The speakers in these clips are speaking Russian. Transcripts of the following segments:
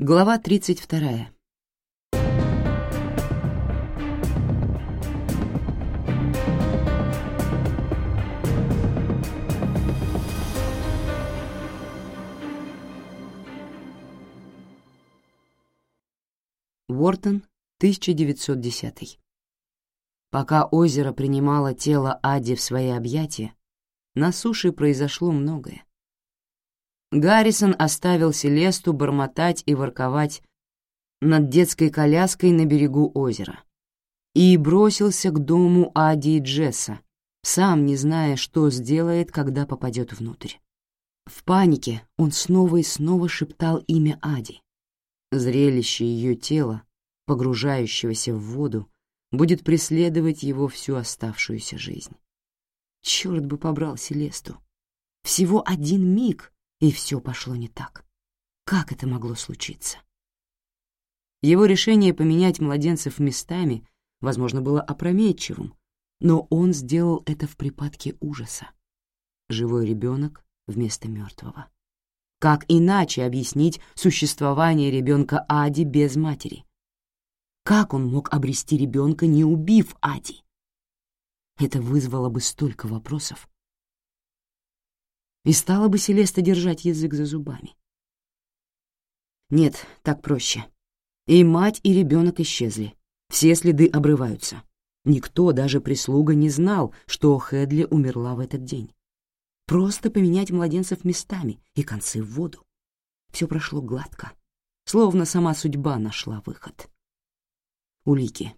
Глава 32. Уортон, 1910. Пока озеро принимало тело Ади в свои объятия, на суше произошло многое. Гаррисон оставил Селесту бормотать и ворковать над детской коляской на берегу озера и бросился к дому Ади и Джесса, сам не зная, что сделает, когда попадет внутрь. В панике он снова и снова шептал имя Ади. Зрелище ее тела, погружающегося в воду, будет преследовать его всю оставшуюся жизнь. Черт бы побрал Селесту! Всего один миг — и все пошло не так. Как это могло случиться? Его решение поменять младенцев местами, возможно, было опрометчивым, но он сделал это в припадке ужаса. Живой ребенок вместо мертвого. Как иначе объяснить существование ребенка Ади без матери? Как он мог обрести ребенка, не убив Ади? Это вызвало бы столько вопросов и стала бы Селеста держать язык за зубами. Нет, так проще. И мать, и ребенок исчезли. Все следы обрываются. Никто, даже прислуга, не знал, что Хедли умерла в этот день. Просто поменять младенцев местами и концы в воду. Все прошло гладко, словно сама судьба нашла выход. Улики.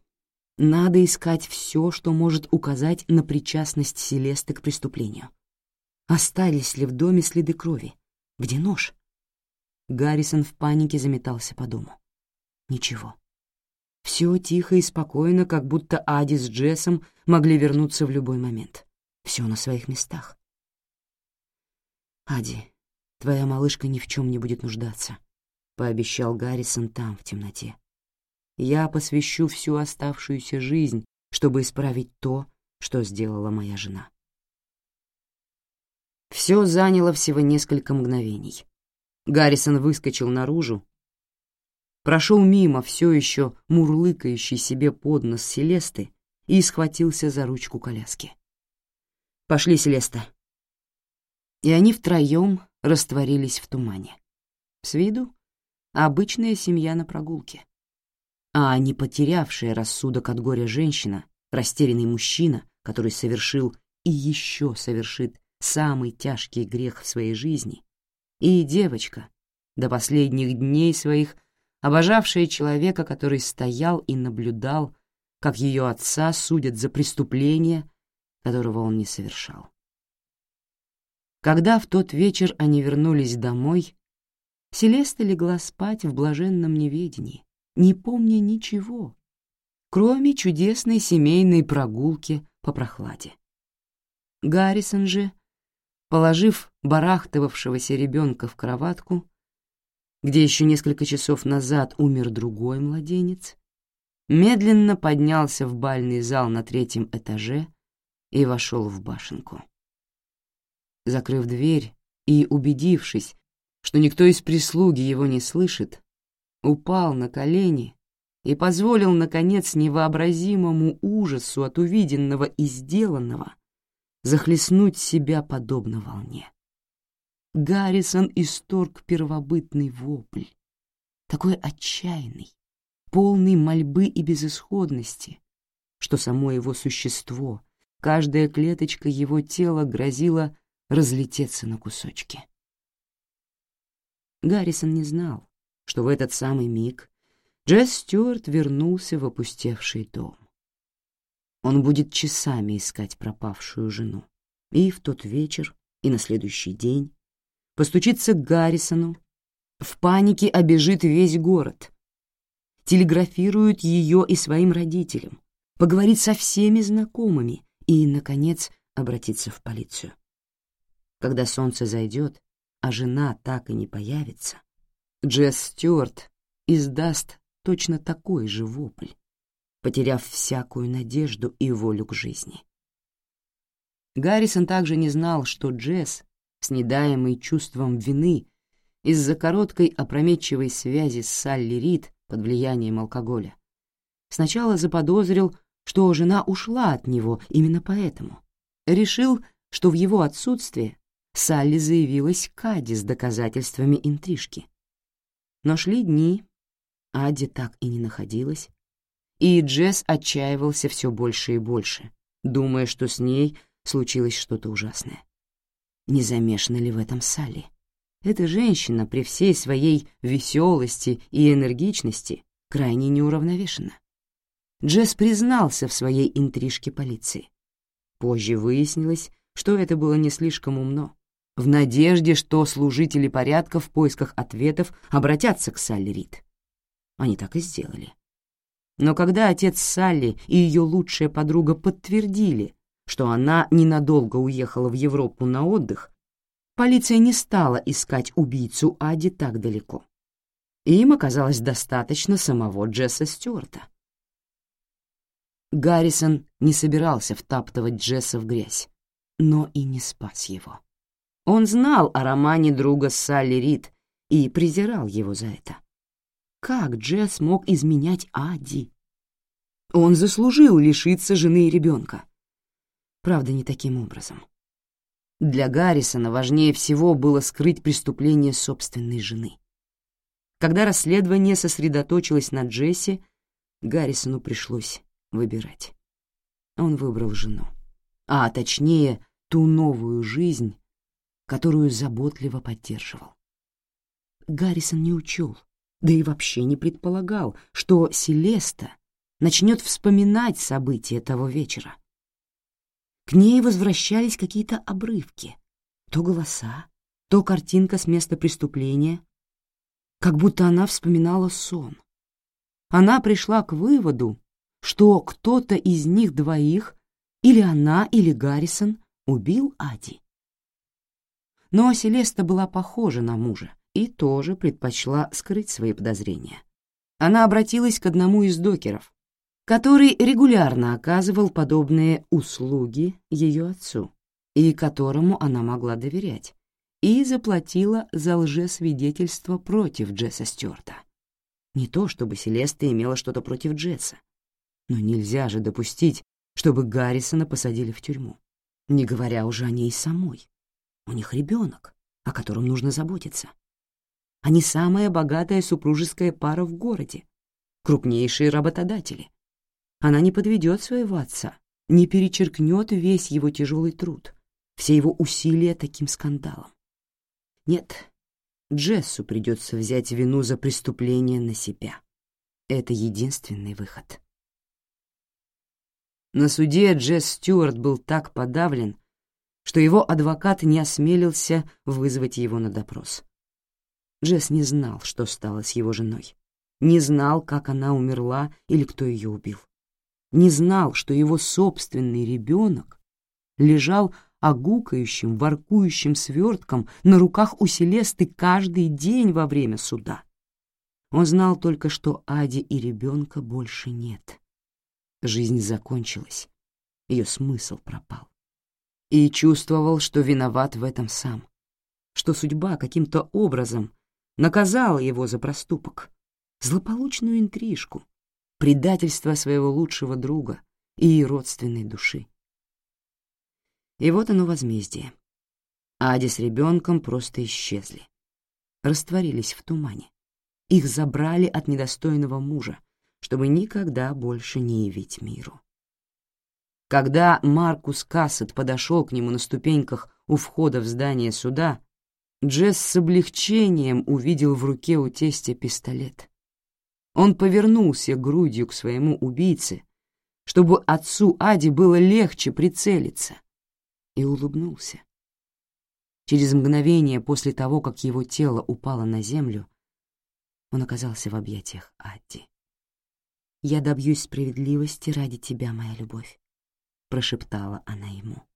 Надо искать все, что может указать на причастность Селесты к преступлению остались ли в доме следы крови? Где нож? Гаррисон в панике заметался по дому. Ничего. Все тихо и спокойно, как будто Ади с Джессом могли вернуться в любой момент. Все на своих местах. «Ади, твоя малышка ни в чем не будет нуждаться», — пообещал Гаррисон там, в темноте. «Я посвящу всю оставшуюся жизнь, чтобы исправить то, что сделала моя жена». Все заняло всего несколько мгновений. Гаррисон выскочил наружу, прошел мимо все еще мурлыкающей себе под нос Селесты и схватился за ручку коляски. «Пошли, Селеста!» И они втроем растворились в тумане. С виду обычная семья на прогулке. А не потерявшая рассудок от горя женщина, растерянный мужчина, который совершил и еще совершит самый тяжкий грех в своей жизни. И девочка, до последних дней своих, обожавшая человека, который стоял и наблюдал, как ее отца судят за преступление, которого он не совершал. Когда в тот вечер они вернулись домой, Селеста легла спать в блаженном неведении, не помня ничего, кроме чудесной семейной прогулки по прохладе. Гаррисон же Положив барахтывавшегося ребенка в кроватку, где еще несколько часов назад умер другой младенец, медленно поднялся в бальный зал на третьем этаже и вошел в башенку. Закрыв дверь и убедившись, что никто из прислуги его не слышит, упал на колени и позволил, наконец, невообразимому ужасу от увиденного и сделанного захлестнуть себя подобно волне. Гаррисон исторг первобытный вопль, такой отчаянный, полный мольбы и безысходности, что само его существо, каждая клеточка его тела грозила разлететься на кусочки. Гаррисон не знал, что в этот самый миг Джесс Стюарт вернулся в опустевший дом. Он будет часами искать пропавшую жену. И в тот вечер, и на следующий день. Постучится к Гаррисону, в панике обежит весь город, телеграфирует ее и своим родителям, поговорит со всеми знакомыми. И, наконец, обратится в полицию. Когда солнце зайдет, а жена так и не появится, Джесс Стюарт издаст точно такой же вопль, потеряв всякую надежду и волю к жизни. Гаррисон также не знал, что Джесс, с недаемой чувством вины из-за короткой опрометчивой связи с Салли Рид под влиянием алкоголя, сначала заподозрил, что жена ушла от него именно поэтому. Решил, что в его отсутствие Салли заявилась к Аде с доказательствами интрижки. Но шли дни, Аде так и не находилась, и Джесс отчаивался все больше и больше, думая, что с ней случилось что-то ужасное. Не замешана ли в этом Салли? Эта женщина при всей своей веселости и энергичности крайне неуравновешена. Джесс признался в своей интрижке полиции. Позже выяснилось, что это было не слишком умно, в надежде, что служители порядка в поисках ответов обратятся к Салли Рид. Они так и сделали. Но когда отец Салли и ее лучшая подруга подтвердили, что она ненадолго уехала в Европу на отдых, полиция не стала искать убийцу Ади так далеко. Им оказалось достаточно самого Джесса Стюарта. Гаррисон не собирался втаптывать Джесса в грязь, но и не спас его. Он знал о романе друга Салли Рид и презирал его за это. Как Джесс мог изменять Ади? Он заслужил лишиться жены и ребенка. Правда, не таким образом. Для Гаррисона важнее всего было скрыть преступление собственной жены. Когда расследование сосредоточилось на Джесси, Гаррисону пришлось выбирать. Он выбрал жену, а точнее ту новую жизнь, которую заботливо поддерживал. Гаррисон не учел, да и вообще не предполагал, что Селеста начнет вспоминать события того вечера. К ней возвращались какие-то обрывки, то голоса, то картинка с места преступления, как будто она вспоминала сон. Она пришла к выводу, что кто-то из них двоих, или она, или Гаррисон, убил Ади. Но Селеста была похожа на мужа, и тоже предпочла скрыть свои подозрения. Она обратилась к одному из докеров, который регулярно оказывал подобные услуги ее отцу и которому она могла доверять, и заплатила за лжесвидетельство против Джесса Стюарта. Не то чтобы Селеста имела что-то против Джесса, но нельзя же допустить, чтобы Гаррисона посадили в тюрьму, не говоря уже о ней самой. У них ребенок, о котором нужно заботиться. Они самая богатая супружеская пара в городе, крупнейшие работодатели. Она не подведет своего отца, не перечеркнет весь его тяжелый труд, все его усилия таким скандалом. Нет, Джессу придется взять вину за преступление на себя. Это единственный выход. На суде Джесс Стюарт был так подавлен, что его адвокат не осмелился вызвать его на допрос. Джесс не знал, что стало с его женой. Не знал, как она умерла или кто ее убил. Не знал, что его собственный ребенок лежал огукающим, воркующим свертком на руках у Селесты каждый день во время суда. Он знал только, что Ади и ребенка больше нет. Жизнь закончилась, ее смысл пропал. И чувствовал, что виноват в этом сам, что судьба каким-то образом наказала его за проступок, злополучную интрижку, предательство своего лучшего друга и родственной души. И вот оно возмездие. Ади с ребенком просто исчезли, растворились в тумане. Их забрали от недостойного мужа, чтобы никогда больше не явить миру. Когда Маркус Кассет подошел к нему на ступеньках у входа в здание суда, Джесс с облегчением увидел в руке у тестя пистолет. Он повернулся грудью к своему убийце, чтобы отцу Ади было легче прицелиться, и улыбнулся. Через мгновение после того, как его тело упало на землю, он оказался в объятиях Адди. «Я добьюсь справедливости ради тебя, моя любовь», — прошептала она ему.